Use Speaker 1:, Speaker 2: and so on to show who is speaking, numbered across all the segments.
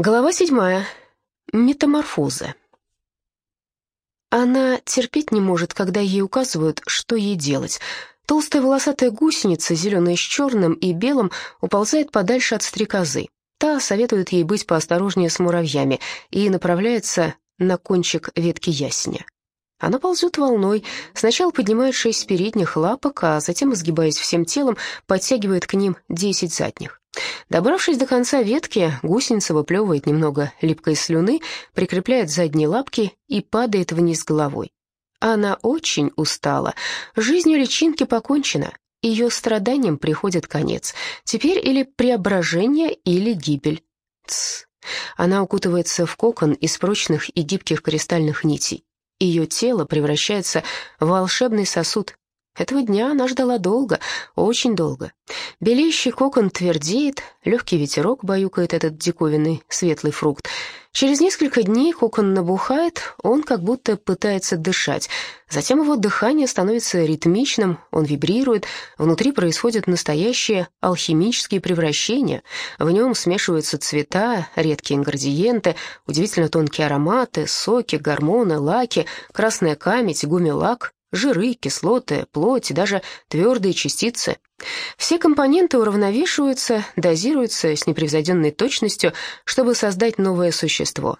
Speaker 1: Глава седьмая. Метаморфозы. Она терпеть не может, когда ей указывают, что ей делать. Толстая волосатая гусеница, зеленая с черным и белым, уползает подальше от стрекозы. Та советует ей быть поосторожнее с муравьями и направляется на кончик ветки ясеня. Она ползет волной, сначала поднимает шесть передних лапок, а затем, изгибаясь всем телом, подтягивает к ним десять задних. Добравшись до конца ветки, гусеница выплевывает немного липкой слюны, прикрепляет задние лапки и падает вниз головой. Она очень устала. Жизнью личинки покончена. Ее страданиям приходит конец. Теперь или преображение, или гибель. Тсс. Она укутывается в кокон из прочных и гибких кристальных нитей. Ее тело превращается в волшебный сосуд. Этого дня она ждала долго, очень долго. Белеющий кокон твердеет, легкий ветерок баюкает этот диковинный светлый фрукт. Через несколько дней кокон набухает, он как будто пытается дышать. Затем его дыхание становится ритмичным, он вибрирует, внутри происходят настоящие алхимические превращения. В нем смешиваются цвета, редкие ингредиенты, удивительно тонкие ароматы, соки, гормоны, лаки, красная камедь, гумилак, жиры, кислоты, плоть и даже твердые частицы. Все компоненты уравновешиваются, дозируются с непревзойденной точностью, чтобы создать новое существо.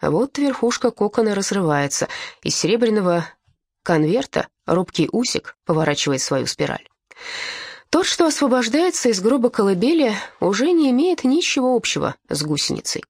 Speaker 1: Вот верхушка кокона разрывается, из серебряного конверта робкий усик поворачивает свою спираль. Тот, что освобождается из гроба колыбели, уже не имеет ничего общего с гусеницей.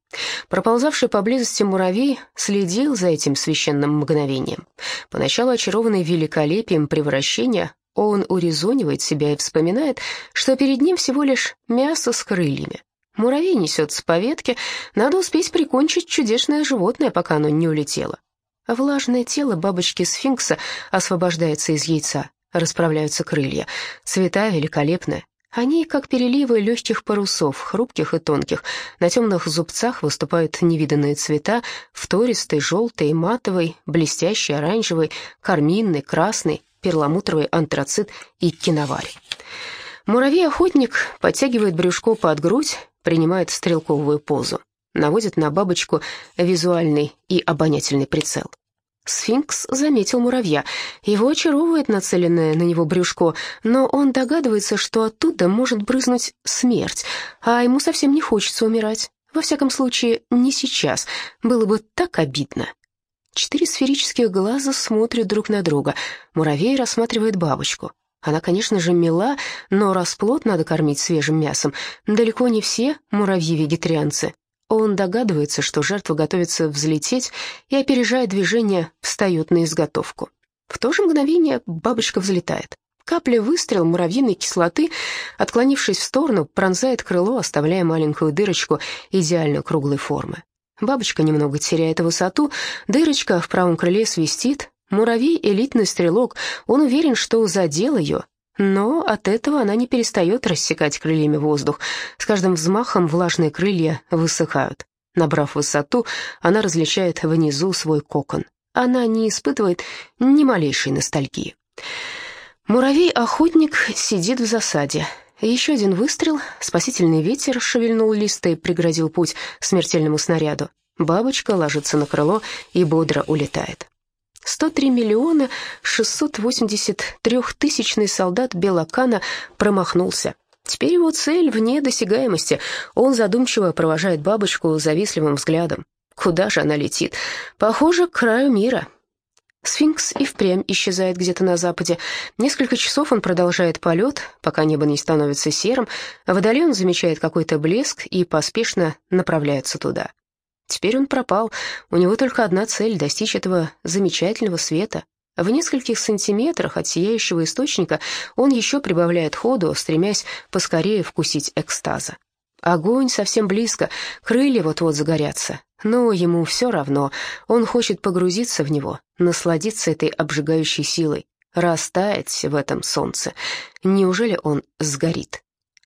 Speaker 1: Проползавший поблизости муравей следил за этим священным мгновением. Поначалу очарованный великолепием превращения, он урезонивает себя и вспоминает, что перед ним всего лишь мясо с крыльями. Муравей несется по ветке, надо успеть прикончить чудесное животное, пока оно не улетело. Влажное тело бабочки-сфинкса освобождается из яйца расправляются крылья. Цвета великолепны. Они, как переливы легких парусов, хрупких и тонких. На темных зубцах выступают невиданные цвета, втористый, желтый, матовый, блестящий, оранжевый, карминный, красный, перламутровый антрацит и киноварь. Муравей-охотник подтягивает брюшко под грудь, принимает стрелковую позу, наводит на бабочку визуальный и обонятельный прицел. Сфинкс заметил муравья. Его очаровывает нацеленное на него брюшко, но он догадывается, что оттуда может брызнуть смерть, а ему совсем не хочется умирать. Во всяком случае, не сейчас. Было бы так обидно. Четыре сферических глаза смотрят друг на друга. Муравей рассматривает бабочку. Она, конечно же, мила, но расплод надо кормить свежим мясом. Далеко не все муравьи-вегетарианцы. Он догадывается, что жертва готовится взлететь и, опережая движение, встает на изготовку. В то же мгновение бабочка взлетает. Капля выстрел муравьиной кислоты, отклонившись в сторону, пронзает крыло, оставляя маленькую дырочку идеально круглой формы. Бабочка немного теряет высоту, дырочка в правом крыле свистит. Муравей — элитный стрелок, он уверен, что задел ее, но от этого она не перестает рассекать крыльями воздух. С каждым взмахом влажные крылья высыхают. Набрав высоту, она различает внизу свой кокон. Она не испытывает ни малейшей ностальгии. Муравей-охотник сидит в засаде. Еще один выстрел, спасительный ветер шевельнул листы и преградил путь смертельному снаряду. Бабочка ложится на крыло и бодро улетает. 103 миллиона 683 тысячный солдат Белокана промахнулся. Теперь его цель вне досягаемости. Он задумчиво провожает бабочку завистливым взглядом. Куда же она летит? Похоже, к краю мира. Сфинкс и впрямь исчезает где-то на западе. Несколько часов он продолжает полет, пока небо не становится серым. Вдали он замечает какой-то блеск и поспешно направляется туда. Теперь он пропал, у него только одна цель — достичь этого замечательного света. В нескольких сантиметрах от сияющего источника он еще прибавляет ходу, стремясь поскорее вкусить экстаза. Огонь совсем близко, крылья вот-вот загорятся. Но ему все равно, он хочет погрузиться в него, насладиться этой обжигающей силой, растаять в этом солнце. Неужели он сгорит?